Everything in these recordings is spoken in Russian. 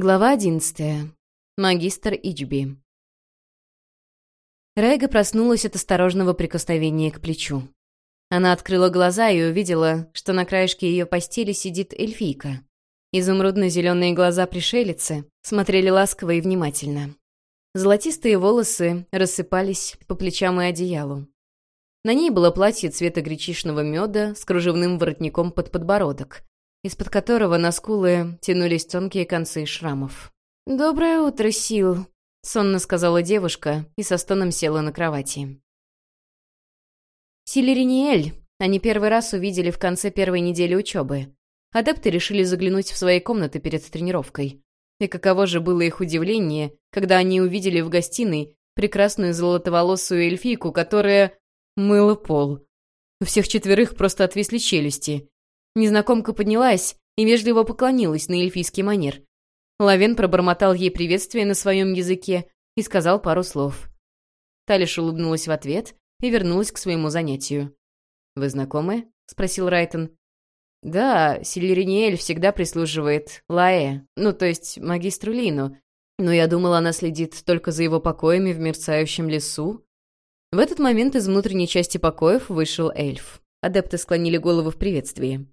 Глава одиннадцатая. Магистр Ичби. Райга проснулась от осторожного прикосновения к плечу. Она открыла глаза и увидела, что на краешке ее постели сидит эльфийка. Изумрудно-зеленые глаза пришелицы смотрели ласково и внимательно. Золотистые волосы рассыпались по плечам и одеялу. На ней было платье цвета гречишного меда с кружевным воротником под подбородок, из-под которого на скулы тянулись тонкие концы шрамов. «Доброе утро, Сил», — сонно сказала девушка и со стоном села на кровати. Силериниэль они первый раз увидели в конце первой недели учебы. Адепты решили заглянуть в свои комнаты перед тренировкой. И каково же было их удивление, когда они увидели в гостиной прекрасную золотоволосую эльфийку, которая мыла пол. У всех четверых просто отвисли челюсти. Незнакомка поднялась и вежливо поклонилась на эльфийский манер. Лавен пробормотал ей приветствие на своем языке и сказал пару слов. Талиш улыбнулась в ответ и вернулась к своему занятию. «Вы знакомы?» — спросил Райтон. «Да, Сильериниэль всегда прислуживает Лае, ну, то есть магистру Лину, но я думала, она следит только за его покоями в мерцающем лесу». В этот момент из внутренней части покоев вышел эльф. Адепты склонили голову в приветствии.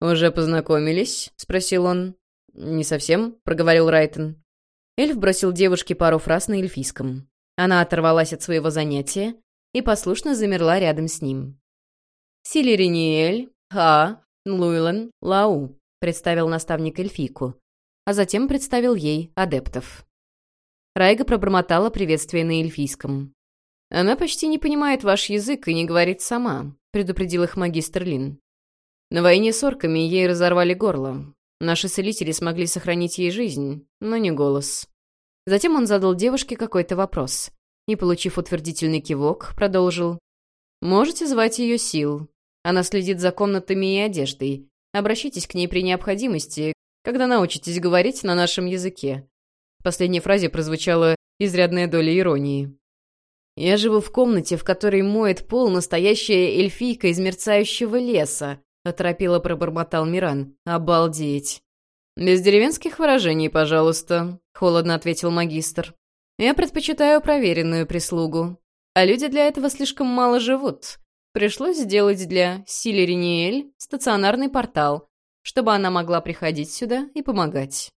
«Уже познакомились?» — спросил он. «Не совсем», — проговорил Райтон. Эльф бросил девушке пару фраз на эльфийском. Она оторвалась от своего занятия и послушно замерла рядом с ним. «Силериниэль, Ха, Луйлен, Лау», — представил наставник эльфийку, а затем представил ей адептов. Райга пробормотала приветствие на эльфийском. «Она почти не понимает ваш язык и не говорит сама», — предупредил их магистр Лин. На войне с орками ей разорвали горло. Наши целители смогли сохранить ей жизнь, но не голос. Затем он задал девушке какой-то вопрос. И, получив утвердительный кивок, продолжил. «Можете звать ее Сил. Она следит за комнатами и одеждой. Обращайтесь к ней при необходимости, когда научитесь говорить на нашем языке». В последней фразе прозвучала изрядная доля иронии. «Я живу в комнате, в которой моет пол настоящая эльфийка из мерцающего леса», — оторопело пробормотал Миран. «Обалдеть!» «Без деревенских выражений, пожалуйста», — холодно ответил магистр. «Я предпочитаю проверенную прислугу. А люди для этого слишком мало живут. Пришлось сделать для Силериниэль стационарный портал, чтобы она могла приходить сюда и помогать».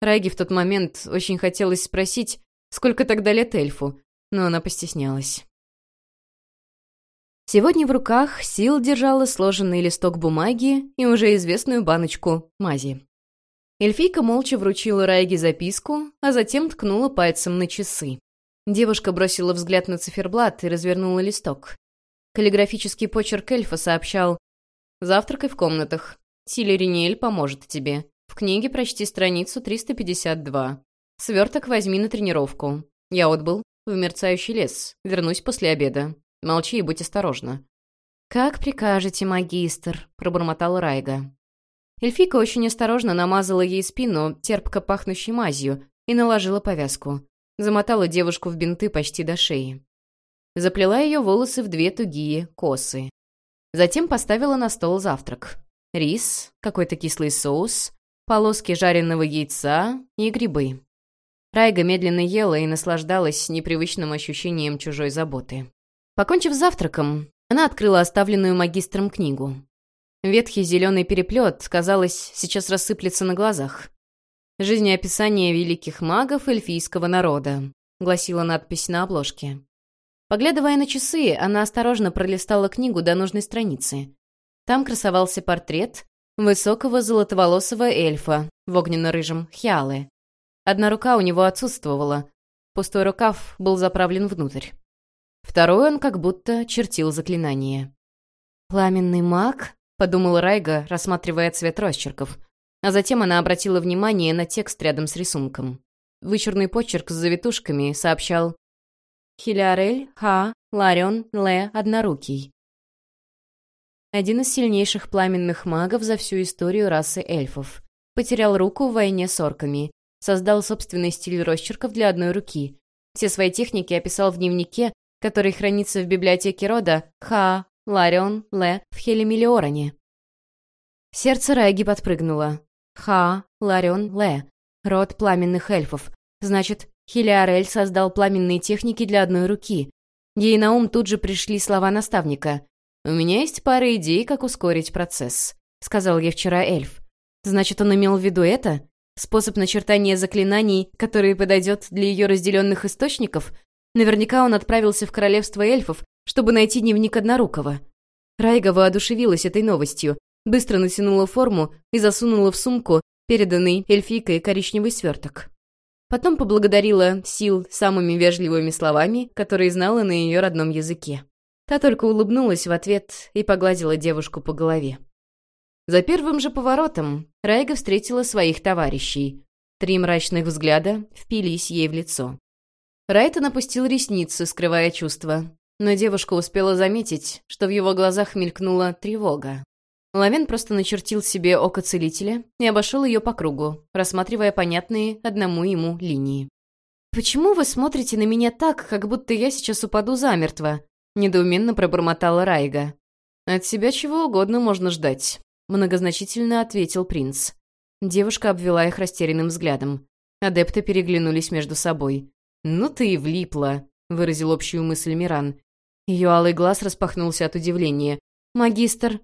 Райге в тот момент очень хотелось спросить, сколько тогда лет эльфу, но она постеснялась. Сегодня в руках Сил держала сложенный листок бумаги и уже известную баночку мази. Эльфийка молча вручила Райге записку, а затем ткнула пальцем на часы. Девушка бросила взгляд на циферблат и развернула листок. Каллиграфический почерк эльфа сообщал «Завтракай в комнатах. Силериниэль поможет тебе. В книге прочти страницу 352. Сверток возьми на тренировку. Я отбыл в мерцающий лес. Вернусь после обеда. Молчи и будь осторожна». «Как прикажете, магистр», — пробормотал Райга. Эльфика очень осторожно намазала ей спину терпко пахнущей мазью и наложила повязку. Замотала девушку в бинты почти до шеи. Заплела ее волосы в две тугие косы. Затем поставила на стол завтрак. Рис, какой-то кислый соус, полоски жареного яйца и грибы. Райга медленно ела и наслаждалась непривычным ощущением чужой заботы. Покончив завтраком, она открыла оставленную магистром книгу. Ветхий зеленый переплет, казалось, сейчас рассыплется на глазах. «Жизнеописание великих магов эльфийского народа», — гласила надпись на обложке. Поглядывая на часы, она осторожно пролистала книгу до нужной страницы. Там красовался портрет высокого золотоволосого эльфа в огненно-рыжем хиалы. Одна рука у него отсутствовала, пустой рукав был заправлен внутрь. Второй он как будто чертил заклинание. «Пламенный маг?» — подумала Райга, рассматривая цвет росчерков. А затем она обратила внимание на текст рядом с рисунком. Вычурный почерк с завитушками сообщал «Хилярель, Ха, Ларион, Ле, Однорукий». Один из сильнейших пламенных магов за всю историю расы эльфов. Потерял руку в войне с орками. Создал собственный стиль росчерков для одной руки. Все свои техники описал в дневнике который хранится в библиотеке рода Ха, Ларион, Ле в Хелемилиороне. Сердце Райги подпрыгнуло. Ха, Ларион, Ле. Род пламенных эльфов. Значит, Хелиарель создал пламенные техники для одной руки. Ей на ум тут же пришли слова наставника. «У меня есть пара идей, как ускорить процесс», — сказал ей вчера эльф. «Значит, он имел в виду это? Способ начертания заклинаний, который подойдет для ее разделенных источников? Наверняка он отправился в королевство эльфов, чтобы найти дневник Однорукого». Райга воодушевилась этой новостью, быстро натянула форму и засунула в сумку переданный эльфийкой коричневый сверток. Потом поблагодарила Сил самыми вежливыми словами, которые знала на ее родном языке. Та только улыбнулась в ответ и погладила девушку по голове. За первым же поворотом Райга встретила своих товарищей. Три мрачных взгляда впились ей в лицо. Райтон опустил ресницы, скрывая чувства, но девушка успела заметить, что в его глазах мелькнула тревога. Лавен просто начертил себе око целителя и обошел ее по кругу, рассматривая понятные одному ему линии. «Почему вы смотрите на меня так, как будто я сейчас упаду замертво?» — недоуменно пробормотала Райга. «От себя чего угодно можно ждать», — многозначительно ответил принц. Девушка обвела их растерянным взглядом. Адепты переглянулись между собой. «Ну ты и влипла», — выразил общую мысль Миран. Ее алый глаз распахнулся от удивления. «Магистр,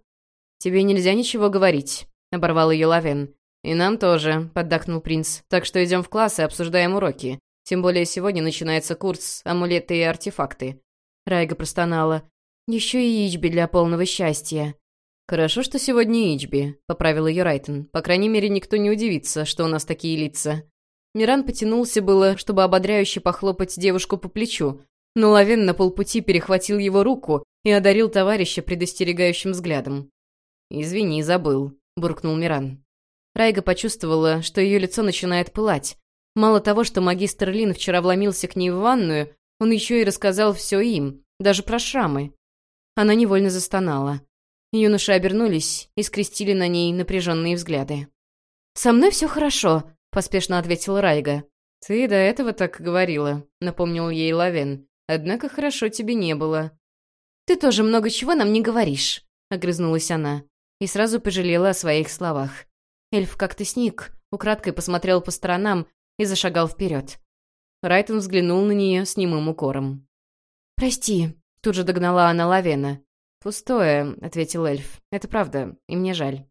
«Тебе нельзя ничего говорить», — оборвал ее Лавен. «И нам тоже», — поддакнул принц. «Так что идем в класс и обсуждаем уроки. Тем более сегодня начинается курс «Амулеты и артефакты». Райга простонала. «Еще и Ичби для полного счастья». «Хорошо, что сегодня Ичби», — поправил ее Райтон. «По крайней мере, никто не удивится, что у нас такие лица». Миран потянулся было, чтобы ободряюще похлопать девушку по плечу, но Лавен на полпути перехватил его руку и одарил товарища предостерегающим взглядом. «Извини, забыл», — буркнул Миран. Райга почувствовала, что ее лицо начинает пылать. Мало того, что магистр Лин вчера вломился к ней в ванную, он еще и рассказал все им, даже про шрамы. Она невольно застонала. Юноши обернулись и скрестили на ней напряженные взгляды. «Со мной все хорошо», — поспешно ответила Райга. «Ты до этого так говорила», — напомнил ей Лавен. «Однако хорошо тебе не было». «Ты тоже много чего нам не говоришь», — огрызнулась она и сразу пожалела о своих словах. Эльф как-то сник, украдкой посмотрел по сторонам и зашагал вперед. Райтон взглянул на нее с немым укором. «Прости», — тут же догнала она Лавена. «Пустое», — ответил эльф. «Это правда, и мне жаль».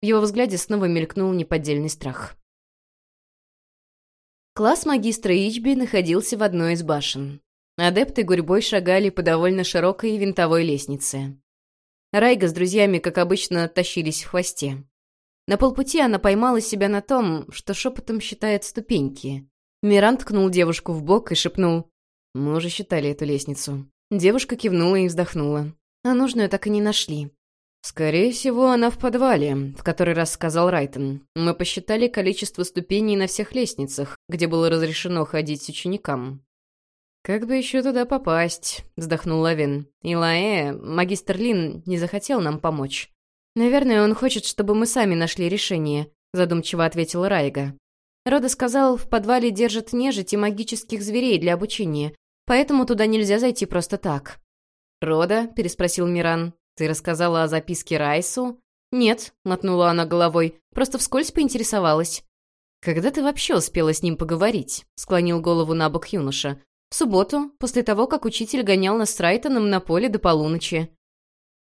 В его взгляде снова мелькнул неподдельный страх. Класс магистра Ичби находился в одной из башен. Адепты гурьбой шагали по довольно широкой винтовой лестнице. Райга с друзьями, как обычно, тащились в хвосте. На полпути она поймала себя на том, что шепотом считает ступеньки. Миран ткнул девушку в бок и шепнул. «Мы уже считали эту лестницу». Девушка кивнула и вздохнула. А нужную так и не нашли. «Скорее всего, она в подвале», — в который раз сказал Райтон. «Мы посчитали количество ступеней на всех лестницах, где было разрешено ходить ученикам. «Как бы еще туда попасть?» — вздохнул Лавин. «Илаэ, магистр Лин не захотел нам помочь». «Наверное, он хочет, чтобы мы сами нашли решение», — задумчиво ответила Райга. Рода сказал, в подвале держат нежить и магических зверей для обучения, поэтому туда нельзя зайти просто так. «Рода?» — переспросил Миран. «Ты рассказала о записке Райсу?» «Нет», — мотнула она головой, — «просто вскользь поинтересовалась». «Когда ты вообще успела с ним поговорить?» — склонил голову на бок юноша. В субботу, после того, как учитель гонял нас с Райтоном на поле до полуночи.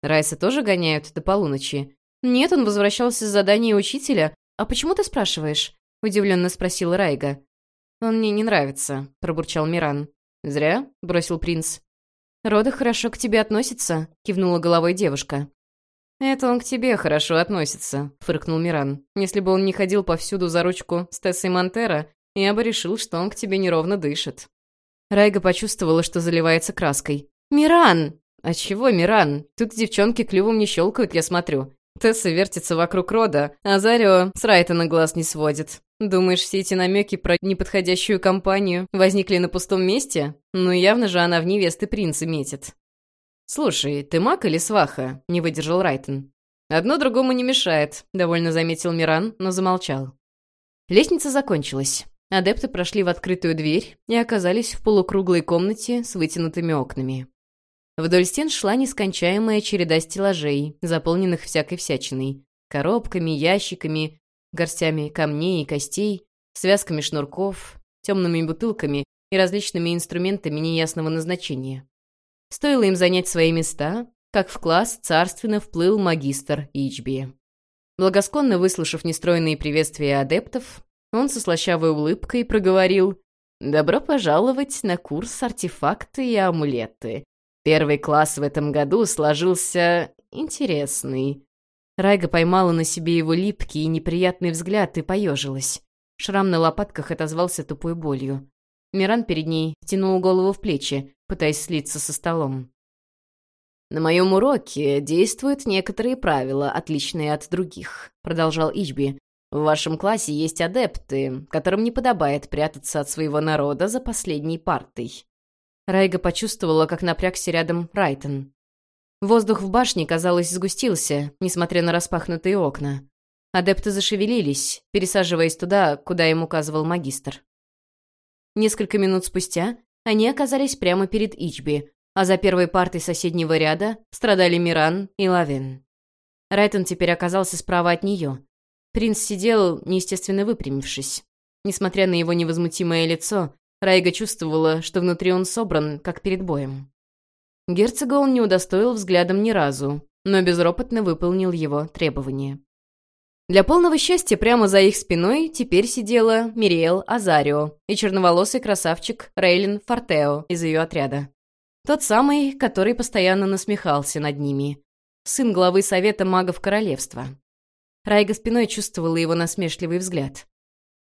Райса тоже гоняют до полуночи? Нет, он возвращался с задания учителя. А почему ты спрашиваешь? Удивленно спросила Райга. Он мне не нравится, пробурчал Миран. Зря, бросил принц. Рода хорошо к тебе относится, кивнула головой девушка. «Это он к тебе хорошо относится», — фыркнул Миран. «Если бы он не ходил повсюду за ручку с Тессой Монтера, я бы решил, что он к тебе неровно дышит». Райга почувствовала, что заливается краской. «Миран!» «А чего, Миран? Тут девчонки клювом не щелкают, я смотрю. Тесса вертится вокруг рода, а Зарио с Райтона глаз не сводит. Думаешь, все эти намеки про неподходящую компанию возникли на пустом месте? Ну, явно же она в невесты принца метит». «Слушай, ты маг или сваха?» — не выдержал Райтон. «Одно другому не мешает», — довольно заметил Миран, но замолчал. Лестница закончилась. Адепты прошли в открытую дверь и оказались в полукруглой комнате с вытянутыми окнами. Вдоль стен шла нескончаемая череда стеллажей, заполненных всякой всячиной. Коробками, ящиками, горстями камней и костей, связками шнурков, темными бутылками и различными инструментами неясного назначения. Стоило им занять свои места, как в класс царственно вплыл магистр Ичби. Благосклонно выслушав нестроенные приветствия адептов, он со слащавой улыбкой проговорил «Добро пожаловать на курс «Артефакты и амулеты». Первый класс в этом году сложился интересный». Райга поймала на себе его липкий и неприятный взгляд и поежилась. Шрам на лопатках отозвался тупой болью. Миран перед ней втянул голову в плечи, пытаясь слиться со столом. «На моем уроке действуют некоторые правила, отличные от других», — продолжал Ичби. «В вашем классе есть адепты, которым не подобает прятаться от своего народа за последней партой». Райга почувствовала, как напрягся рядом Райтон. Воздух в башне, казалось, сгустился, несмотря на распахнутые окна. Адепты зашевелились, пересаживаясь туда, куда им указывал магистр. Несколько минут спустя они оказались прямо перед Ичби, а за первой партой соседнего ряда страдали Миран и Лавен. Райтон теперь оказался справа от нее. Принц сидел, неестественно выпрямившись. Несмотря на его невозмутимое лицо, Райга чувствовала, что внутри он собран, как перед боем. Герцога он не удостоил взглядом ни разу, но безропотно выполнил его требования. Для полного счастья прямо за их спиной теперь сидела Мириэл Азарио и черноволосый красавчик Рейлин Фортео из ее отряда. Тот самый, который постоянно насмехался над ними. Сын главы Совета магов Королевства. Райга спиной чувствовала его насмешливый взгляд.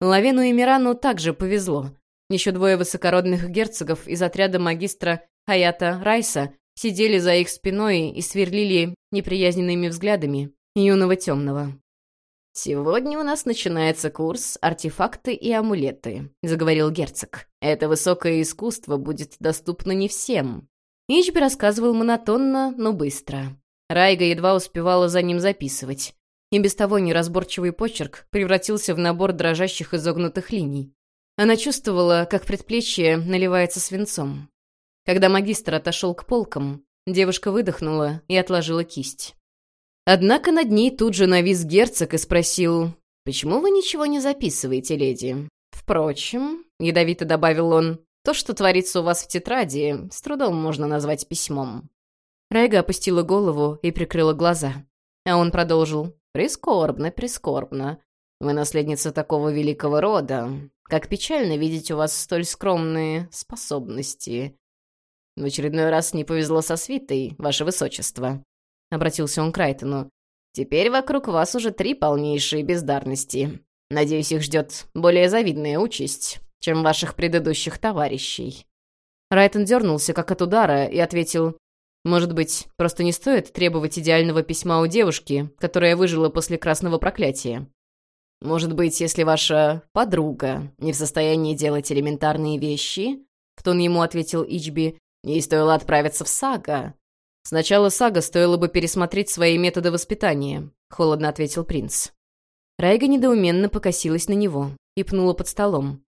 Лавену и Мирану также повезло. Еще двое высокородных герцогов из отряда магистра Хаята Райса сидели за их спиной и сверлили неприязненными взглядами юного темного. «Сегодня у нас начинается курс «Артефакты и амулеты», — заговорил герцог. «Это высокое искусство будет доступно не всем». Ичби рассказывал монотонно, но быстро. Райга едва успевала за ним записывать. И без того неразборчивый почерк превратился в набор дрожащих изогнутых линий. Она чувствовала, как предплечье наливается свинцом. Когда магистр отошел к полкам, девушка выдохнула и отложила кисть. Однако над ней тут же навис герцог и спросил, «Почему вы ничего не записываете, леди?» «Впрочем», — ядовито добавил он, «то, что творится у вас в тетради, с трудом можно назвать письмом». Райга опустила голову и прикрыла глаза. А он продолжил, «Прискорбно, прискорбно. Вы наследница такого великого рода. Как печально видеть у вас столь скромные способности. В очередной раз не повезло со свитой, ваше высочество. — обратился он к Райтону. «Теперь вокруг вас уже три полнейшие бездарности. Надеюсь, их ждет более завидная участь, чем ваших предыдущих товарищей». Райтон дернулся, как от удара, и ответил, «Может быть, просто не стоит требовать идеального письма у девушки, которая выжила после красного проклятия? Может быть, если ваша подруга не в состоянии делать элементарные вещи?» В тон ему ответил Ичби, «Ей стоило отправиться в Сага, «Сначала Сага стоило бы пересмотреть свои методы воспитания», — холодно ответил принц. Райга недоуменно покосилась на него и пнула под столом.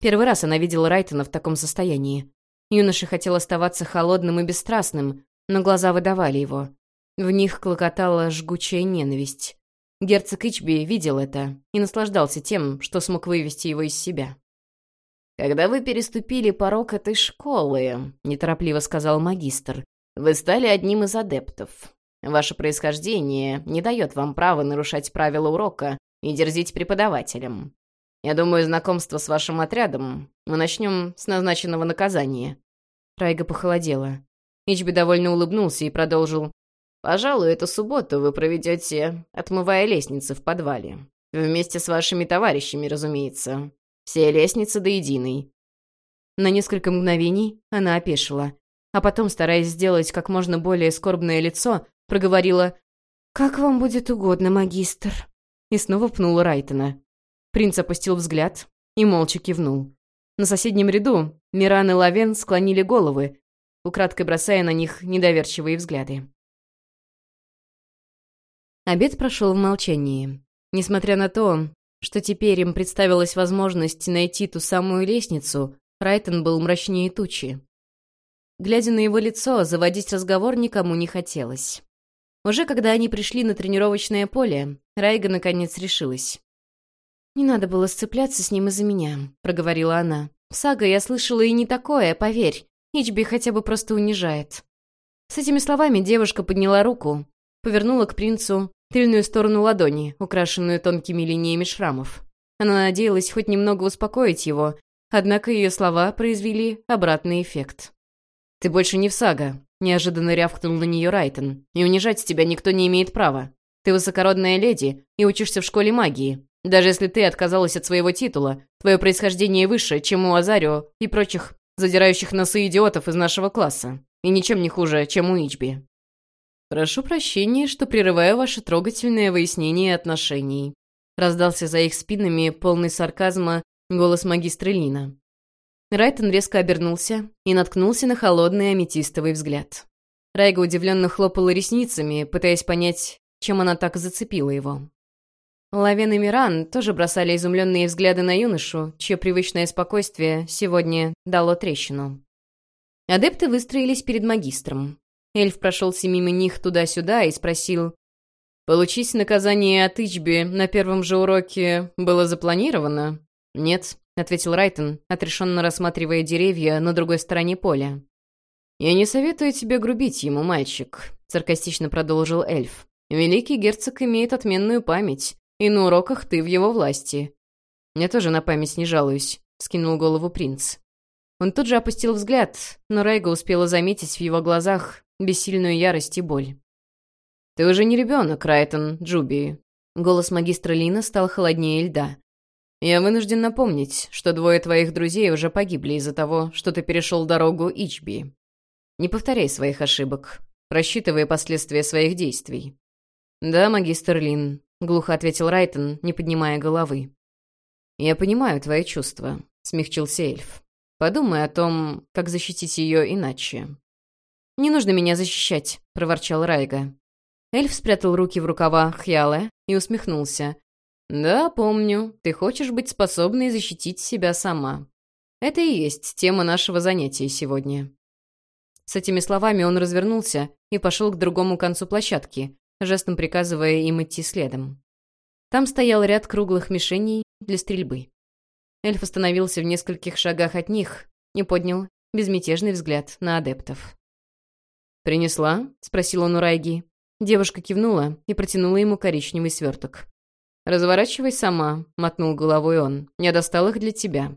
Первый раз она видела Райтона в таком состоянии. Юноша хотел оставаться холодным и бесстрастным, но глаза выдавали его. В них клокотала жгучая ненависть. Герцог Ичби видел это и наслаждался тем, что смог вывести его из себя. «Когда вы переступили порог этой школы», — неторопливо сказал магистр, вы стали одним из адептов. Ваше происхождение не дает вам права нарушать правила урока и дерзить преподавателям. Я думаю, знакомство с вашим отрядом мы начнем с назначенного наказания». Райга похолодела. Ичби довольно улыбнулся и продолжил. «Пожалуй, эту субботу вы проведете, отмывая лестницы в подвале. Вместе с вашими товарищами, разумеется. Все лестницы до единой». На несколько мгновений она опешила а потом, стараясь сделать как можно более скорбное лицо, проговорила «Как вам будет угодно, магистр?» и снова пнула Райтона. Принц опустил взгляд и молча кивнул. На соседнем ряду Миран и Лавен склонили головы, украдкой бросая на них недоверчивые взгляды. Обед прошел в молчании. Несмотря на то, что теперь им представилась возможность найти ту самую лестницу, Райтон был мрачнее тучи. Глядя на его лицо, заводить разговор никому не хотелось. Уже когда они пришли на тренировочное поле, Райга наконец решилась. «Не надо было сцепляться с ним из-за меня», — проговорила она. «Сага, я слышала и не такое, поверь. Ичби хотя бы просто унижает». С этими словами девушка подняла руку, повернула к принцу тыльную сторону ладони, украшенную тонкими линиями шрамов. Она надеялась хоть немного успокоить его, однако ее слова произвели обратный эффект. «Ты больше не в сага», — неожиданно рявкнул на нее Райтон. «И унижать тебя никто не имеет права. Ты высокородная леди и учишься в школе магии. Даже если ты отказалась от своего титула, твое происхождение выше, чем у Азарио и прочих задирающих носы идиотов из нашего класса. И ничем не хуже, чем у Ичби. «Прошу прощения, что прерываю ваше трогательное выяснение отношений», раздался за их спинами полный сарказма голос магистра Лина. Райтон резко обернулся и наткнулся на холодный аметистовый взгляд. Райга удивленно хлопала ресницами, пытаясь понять, чем она так зацепила его. Лавен и Миран тоже бросали изумленные взгляды на юношу, чье привычное спокойствие сегодня дало трещину. Адепты выстроились перед магистром. Эльф прошелся мимо них туда-сюда и спросил, «Получить наказание от Ичби на первом же уроке было запланировано?» «Нет», — ответил Райтон, отрешенно рассматривая деревья на другой стороне поля. «Я не советую тебе грубить ему, мальчик», — саркастично продолжил эльф. «Великий герцог имеет отменную память, и на уроках ты в его власти». «Я тоже на память не жалуюсь», — скинул голову принц. Он тут же опустил взгляд, но Райга успела заметить в его глазах бессильную ярость и боль. «Ты уже не ребенок, Райтон, Джуби». Голос магистра Лина стал холоднее льда. «Я вынужден напомнить, что двое твоих друзей уже погибли из-за того, что ты перешел дорогу Ичби. Не повторяй своих ошибок, рассчитывая последствия своих действий». «Да, магистр Лин, — глухо ответил Райтон, не поднимая головы. «Я понимаю твои чувства», — смягчился эльф. «Подумай о том, как защитить ее иначе». «Не нужно меня защищать», — проворчал Райга. Эльф спрятал руки в рукава Хьяле и усмехнулся. «Да, помню. Ты хочешь быть способной защитить себя сама. Это и есть тема нашего занятия сегодня». С этими словами он развернулся и пошел к другому концу площадки, жестом приказывая им идти следом. Там стоял ряд круглых мишеней для стрельбы. Эльф остановился в нескольких шагах от них и поднял безмятежный взгляд на адептов. «Принесла?» — спросил он у Райги. Девушка кивнула и протянула ему коричневый сверток. «Разворачивай сама», — мотнул головой он. «Я достал их для тебя».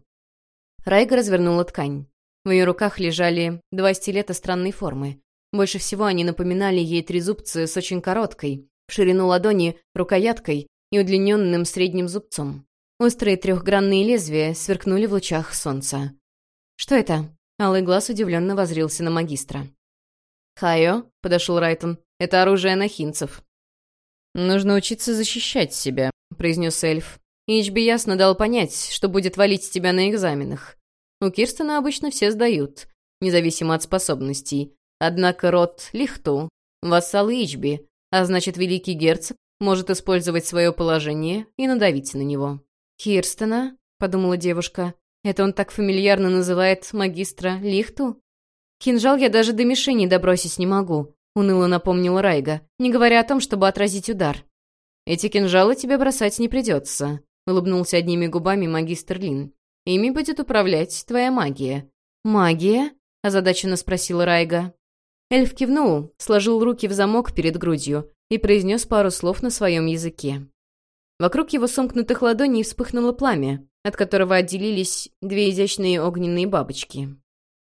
Райга развернула ткань. В ее руках лежали два стилета странной формы. Больше всего они напоминали ей трезубцы с очень короткой, ширину ладони, рукояткой и удлиненным средним зубцом. Острые трехгранные лезвия сверкнули в лучах солнца. «Что это?» Алый глаз удивленно возрился на магистра. «Хайо», — подошел Райтон, — «это оружие нахинцев». «Нужно учиться защищать себя», — произнес эльф. Ичби ясно дал понять, что будет валить тебя на экзаменах. У Кирстена обычно все сдают, независимо от способностей, Однако род Лихту — вассал Ичби, а значит, великий герцог может использовать свое положение и надавить на него. «Кирстена?» — подумала девушка. «Это он так фамильярно называет магистра Лихту?» «Кинжал я даже до мишени добросить не могу», — уныло напомнила Райга, не говоря о том, чтобы отразить удар. «Эти кинжалы тебе бросать не придется», — улыбнулся одними губами магистр Лин. «Ими будет управлять твоя магия». «Магия?» — озадаченно спросила Райга. Эльф кивнул, сложил руки в замок перед грудью и произнес пару слов на своем языке. Вокруг его сомкнутых ладоней вспыхнуло пламя, от которого отделились две изящные огненные бабочки.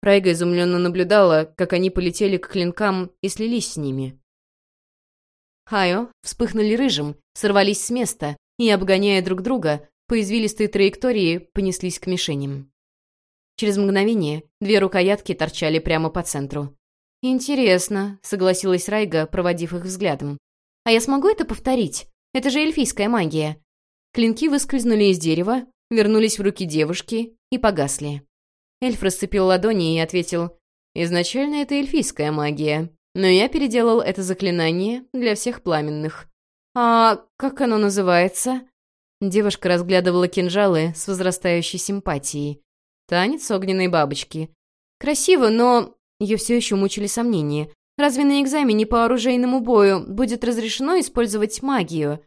Райга изумленно наблюдала, как они полетели к клинкам и слились с ними. Хайо вспыхнули рыжим, сорвались с места и, обгоняя друг друга, по извилистой траектории понеслись к мишеням. Через мгновение две рукоятки торчали прямо по центру. «Интересно», — согласилась Райга, проводив их взглядом. «А я смогу это повторить? Это же эльфийская магия». Клинки выскользнули из дерева, вернулись в руки девушки и погасли. Эльф расцепил ладони и ответил, «Изначально это эльфийская магия, но я переделал это заклинание для всех пламенных». «А как оно называется?» Девушка разглядывала кинжалы с возрастающей симпатией. Танец огненной бабочки. «Красиво, но ее все еще мучили сомнения. Разве на экзамене по оружейному бою будет разрешено использовать магию?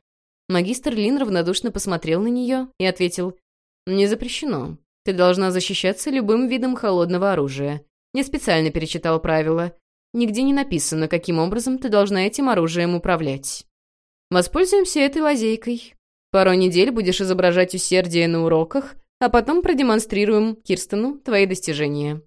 Магистр Лин равнодушно посмотрел на нее и ответил, «Не запрещено. Ты должна защищаться любым видом холодного оружия. Я специально перечитал правила. Нигде не написано, каким образом ты должна этим оружием управлять. Воспользуемся этой лазейкой. Пару недель будешь изображать усердие на уроках, а потом продемонстрируем Кирстену твои достижения.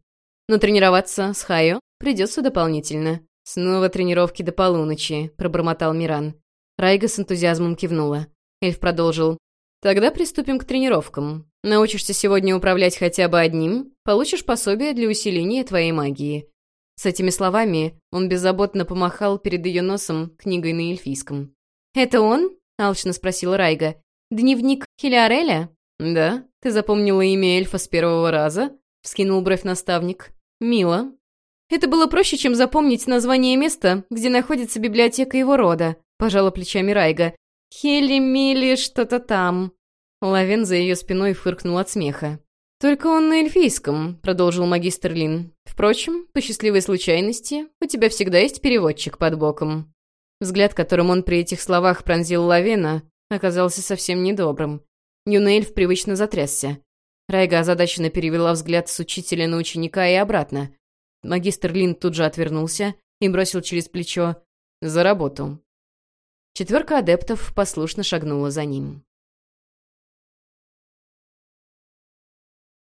Но тренироваться с Хайо придется дополнительно. «Снова тренировки до полуночи», — пробормотал Миран. Райга с энтузиазмом кивнула. Эльф продолжил. «Тогда приступим к тренировкам. Научишься сегодня управлять хотя бы одним, получишь пособие для усиления твоей магии». С этими словами он беззаботно помахал перед ее носом книгой на эльфийском. «Это он?» — алчно спросила Райга. «Дневник Хелиареля?» «Да. Ты запомнила имя эльфа с первого раза?» — вскинул бровь наставник. «Мило». «Это было проще, чем запомнить название места, где находится библиотека его рода», — пожала плечами Райга. «Хели-мели что-то там». Лавен за ее спиной фыркнул от смеха. «Только он на эльфийском», — продолжил магистр Лин. «Впрочем, по счастливой случайности, у тебя всегда есть переводчик под боком». Взгляд, которым он при этих словах пронзил Лавена, оказался совсем недобрым. Юный эльф привычно затрясся. Райга озадаченно перевела взгляд с учителя на ученика и обратно. Магистр Лин тут же отвернулся и бросил через плечо «За работу». Четверка адептов послушно шагнула за ним.